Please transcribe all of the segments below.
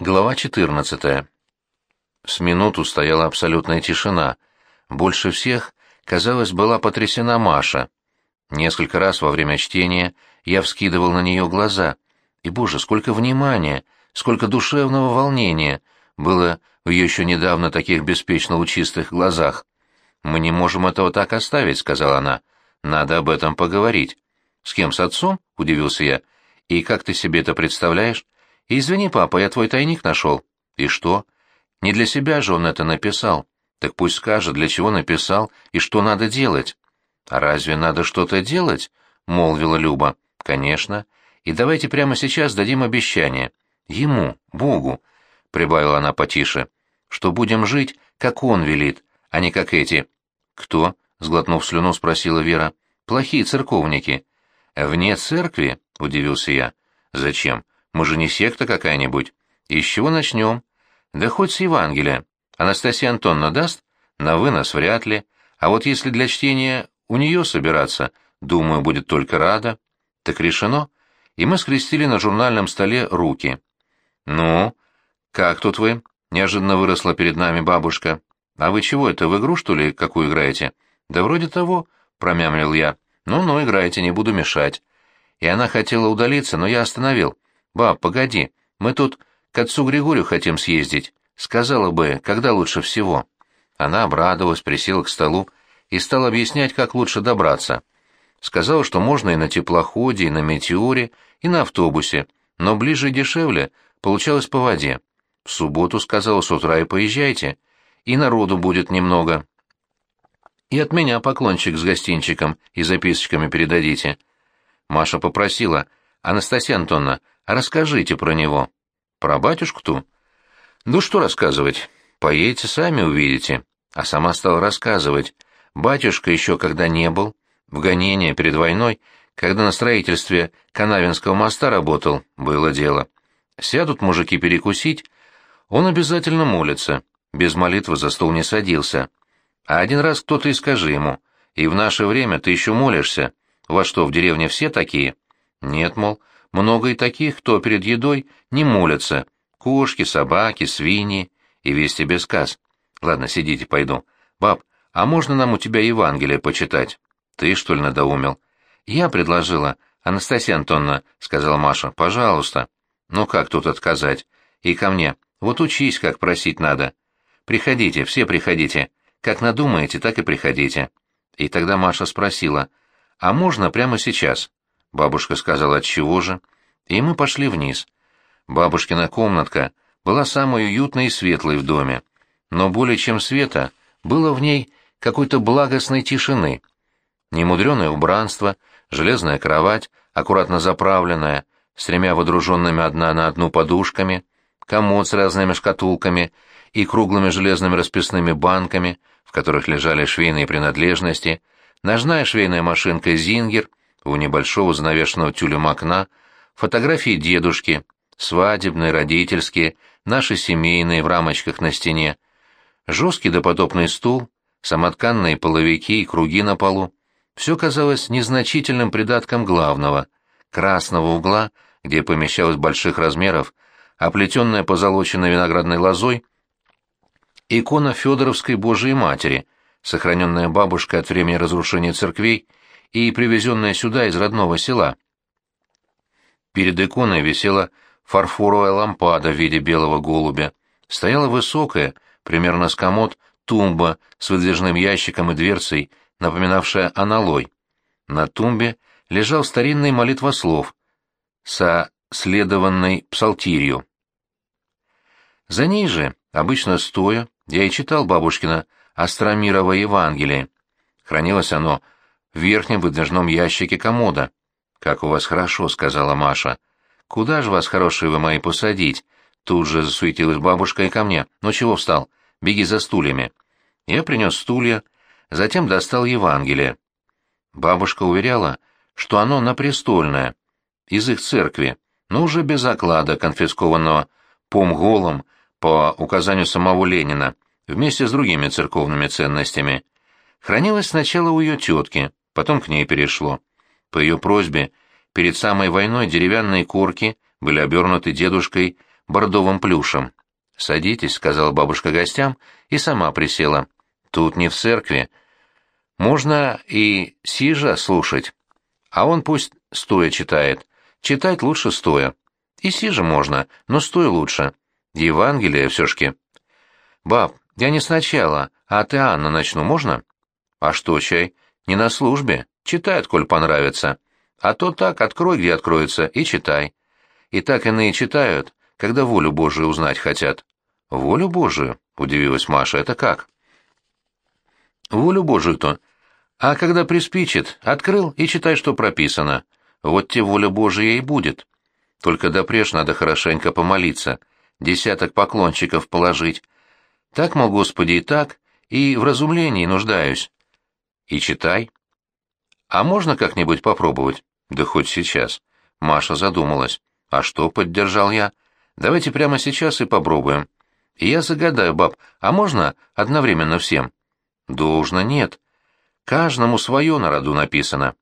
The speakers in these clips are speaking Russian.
Глава 14. С минуту стояла абсолютная тишина. Больше всех, казалось, была потрясена Маша. Несколько раз во время чтения я вскидывал на нее глаза. И, боже, сколько внимания, сколько душевного волнения было в ее еще недавно таких беспечно лучистых глазах. «Мы не можем этого так оставить», — сказала она. «Надо об этом поговорить». «С кем, с отцом?» — удивился я. «И как ты себе это представляешь?» «Извини, папа, я твой тайник нашел». «И что?» «Не для себя же он это написал. Так пусть скажет, для чего написал и что надо делать». «А разве надо что-то делать?» — молвила Люба. «Конечно. И давайте прямо сейчас дадим обещание. Ему, Богу», — прибавила она потише, — «что будем жить, как он велит, а не как эти». «Кто?» — сглотнув слюну, спросила Вера. «Плохие церковники». «Вне церкви?» — удивился я. «Зачем? Мы же не секта какая-нибудь. И с чего начнем? Да хоть с Евангелия. Анастасия Антонна даст? На вынос вряд ли. А вот если для чтения у нее собираться, думаю, будет только рада. Так решено. И мы скрестили на журнальном столе руки. «Ну, как тут вы?» — неожиданно выросла перед нами бабушка. «А вы чего это, в игру, что ли, какую играете?» «Да вроде того», — промямлил я. «Ну-ну, играйте, не буду мешать». И она хотела удалиться, но я остановил. «Баб, погоди, мы тут к отцу Григорию хотим съездить. Сказала бы, когда лучше всего». Она обрадовалась, присела к столу и стала объяснять, как лучше добраться. Сказала, что можно и на теплоходе, и на метеоре, и на автобусе, но ближе и дешевле получалось по воде. В субботу, сказала, с утра и поезжайте, и народу будет немного. И от меня поклончик с гостинчиком и записочками передадите. Маша попросила, «Анастасия Антоновна, расскажите про него». «Про батюшку-ту?» «Ну что рассказывать? Поедете, сами увидите». А сама стала рассказывать. Батюшка еще когда не был, в гонение перед войной, когда на строительстве Канавинского моста работал, было дело. Сядут мужики перекусить, он обязательно молится, без молитвы за стол не садился. А один раз кто-то и скажи ему, и в наше время ты еще молишься, во что, в деревне все такие? Нет, мол, много и таких, кто перед едой не молятся. Кошки, собаки, свиньи. И весь тебе сказ. Ладно, сидите, пойду. Баб, а можно нам у тебя Евангелие почитать? Ты, что ли, надоумил? Я предложила. Анастасия Антоновна, — сказала Маша, — пожалуйста. Ну как тут отказать? И ко мне. Вот учись, как просить надо. Приходите, все приходите. Как надумаете, так и приходите. И тогда Маша спросила, а можно прямо сейчас? Бабушка сказала, чего же? И мы пошли вниз. Бабушкина комнатка была самой уютной и светлой в доме, но более чем света было в ней какой-то благостной тишины. Немудреное убранство, железная кровать, аккуратно заправленная, с тремя водруженными одна на одну подушками, комод с разными шкатулками и круглыми железными расписными банками, в которых лежали швейные принадлежности, ножная швейная машинка «Зингер», у небольшого занавешенного тюлем окна, фотографии дедушки, свадебные, родительские, наши семейные в рамочках на стене, жесткий допотопный стул, самотканные половики и круги на полу. Все казалось незначительным придатком главного, красного угла, где помещалась больших размеров, оплетенная позолоченной виноградной лозой, икона Федоровской Божией Матери, сохраненная бабушкой от времени разрушения церквей и привезенная сюда из родного села. Перед иконой висела фарфоровая лампада в виде белого голубя. Стояла высокая, примерно с комод, тумба с выдвижным ящиком и дверцей, напоминавшая аналой. На тумбе лежал старинный молитвослов со следованной псалтирью. За ней же, обычно стоя, я и читал бабушкина Астромирово Евангелие. Хранилось оно в верхнем выдвижном ящике комода. «Как у вас хорошо», — сказала Маша. «Куда же вас, хорошие вы мои, посадить?» Тут же засуетилась бабушка и ко мне. «Ну чего встал? Беги за стульями». Я принес стулья, затем достал Евангелие. Бабушка уверяла, что оно напрестольное, из их церкви, но уже без оклада, конфискованного помголом по указанию самого Ленина, вместе с другими церковными ценностями. Хранилось сначала у ее тетки, потом к ней перешло. По ее просьбе, перед самой войной деревянные корки были обернуты дедушкой бордовым плюшем. «Садитесь», — сказала бабушка гостям, и сама присела. «Тут не в церкви. Можно и сижа слушать. А он пусть стоя читает. Читать лучше стоя. И сижа можно, но стоя лучше. Евангелие все-шки». «Баб, я не сначала, а ты, Анна, начну, можно?» «А что, чай? Не на службе. Читает, коль понравится. А то так, открой, где откроется, и читай. И так иные читают, когда волю Божию узнать хотят». «Волю Божию?» — удивилась Маша. «Это как?» «Волю Божию-то. А когда приспичит, открыл и читай, что прописано. Вот те воля Божия и будет. Только допреж надо хорошенько помолиться, десяток поклончиков положить. Так, мол, Господи, и так, и в разумлении нуждаюсь. И читай. А можно как-нибудь попробовать? Да хоть сейчас. Маша задумалась. А что, поддержал я? Давайте прямо сейчас и попробуем. И я загадаю, баб, а можно одновременно всем? Должно нет. Каждому свое на роду написано.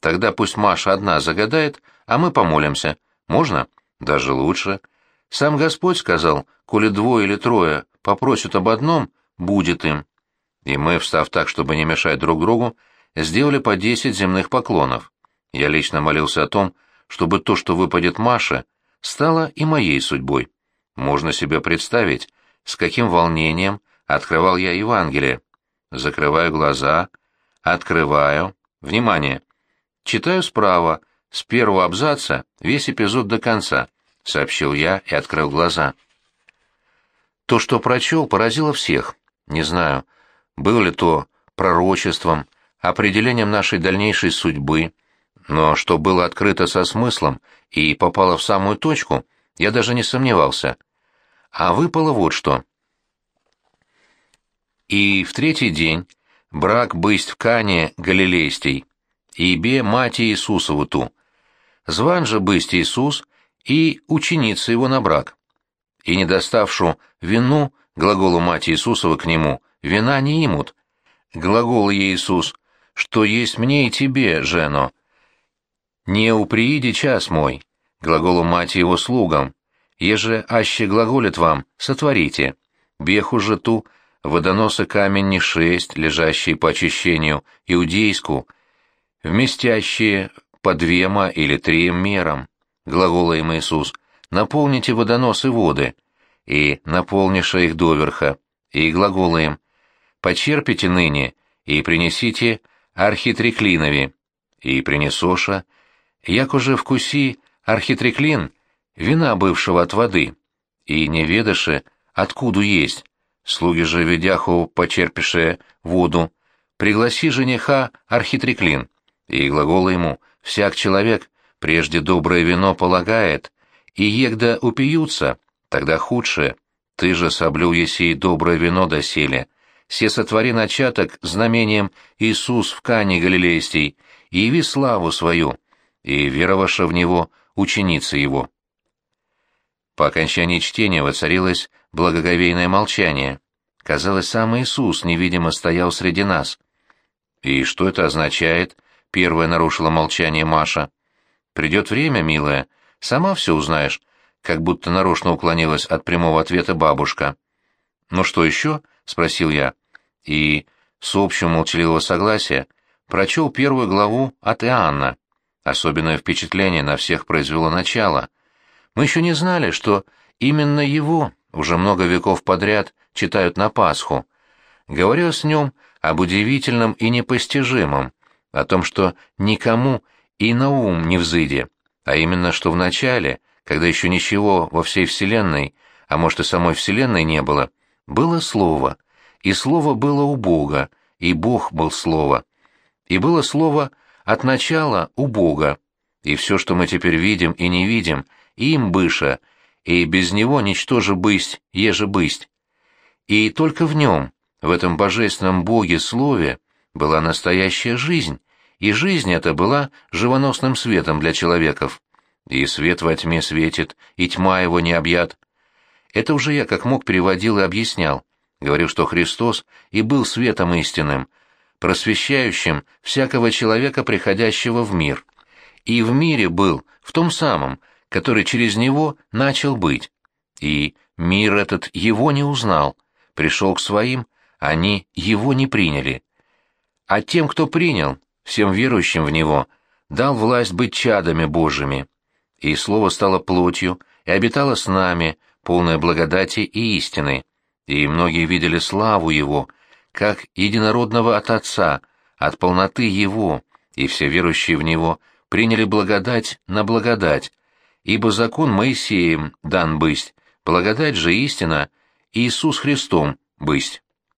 Тогда пусть Маша одна загадает, а мы помолимся. Можно? Даже лучше. Сам Господь сказал, коли двое или трое попросят об одном, будет им. И мы, встав так, чтобы не мешать друг другу, сделали по десять земных поклонов. Я лично молился о том, чтобы то, что выпадет Маше, стало и моей судьбой. Можно себе представить, с каким волнением открывал я Евангелие. Закрываю глаза, открываю. Внимание! Читаю справа, с первого абзаца, весь эпизод до конца, — сообщил я и открыл глаза. То, что прочел, поразило всех. Не знаю, было ли то пророчеством, определением нашей дальнейшей судьбы, но что было открыто со смыслом и попало в самую точку, я даже не сомневался — а выпало вот что. И в третий день брак бысть в Кане Галилейстей, и бе мать Иисусову ту. Зван же бысть Иисус и ученица его на брак. И не доставшу вину, глаголу мать Иисусова к нему, вина не имут. Глагол Иисус, что есть мне и тебе, жено. Не уприиди час мой, глаголу мать его слугам, Еже аще глаголит вам, сотворите. Беху же ту, водоноса камень не шесть, лежащий по очищению, иудейску, вместящие по двема или трием мерам. Глагола им Иисус, наполните водоносы воды, и наполниша их доверха, и глагола им, почерпите ныне, и принесите архитреклинови, и принесоша, як уже вкуси архитреклин, вина бывшего от воды, и не ведаше, откуда есть. Слуги же ведяху почерпише воду, пригласи жениха архитреклин, и глагола ему, всяк человек прежде доброе вино полагает, и егда упьются, тогда худшее, ты же соблю еси доброе вино доселе, се сотвори начаток знамением Иисус в Кане Галилейстей, и яви славу свою, и веровавша в него ученица его. По окончании чтения воцарилось благоговейное молчание. Казалось, сам Иисус невидимо стоял среди нас. «И что это означает?» — первая нарушила молчание Маша. «Придет время, милая, сама все узнаешь», — как будто нарочно уклонилась от прямого ответа бабушка. «Ну что еще?» — спросил я. И, с общего молчаливого согласия, прочел первую главу от Иоанна. Особенное впечатление на всех произвело начало — мы еще не знали, что именно его уже много веков подряд читают на Пасху. Говорил с нем об удивительном и непостижимом, о том, что никому и на ум не взыди, а именно, что в начале, когда еще ничего во всей Вселенной, а может и самой Вселенной не было, было Слово, и Слово было у Бога, и Бог был Слово, и было Слово от начала у Бога, и все, что мы теперь видим и не видим — им быша, и без него ничтоже бысть, еже бысть. И только в нем, в этом божественном Боге-слове, была настоящая жизнь, и жизнь эта была живоносным светом для человеков. И свет во тьме светит, и тьма его не объят. Это уже я как мог переводил и объяснял. Говорю, что Христос и был светом истинным, просвещающим всякого человека, приходящего в мир. И в мире был, в том самом, который через него начал быть. И мир этот его не узнал, пришел к своим, они его не приняли. А тем, кто принял, всем верующим в него, дал власть быть чадами Божьими. И Слово стало плотью и обитало с нами, полное благодати и истины. И многие видели славу Его, как единородного от Отца, от полноты Его, и все верующие в Него приняли благодать на благодать, ибо закон Моисеем дан бысть, благодать же истина Иисус Христом бысть.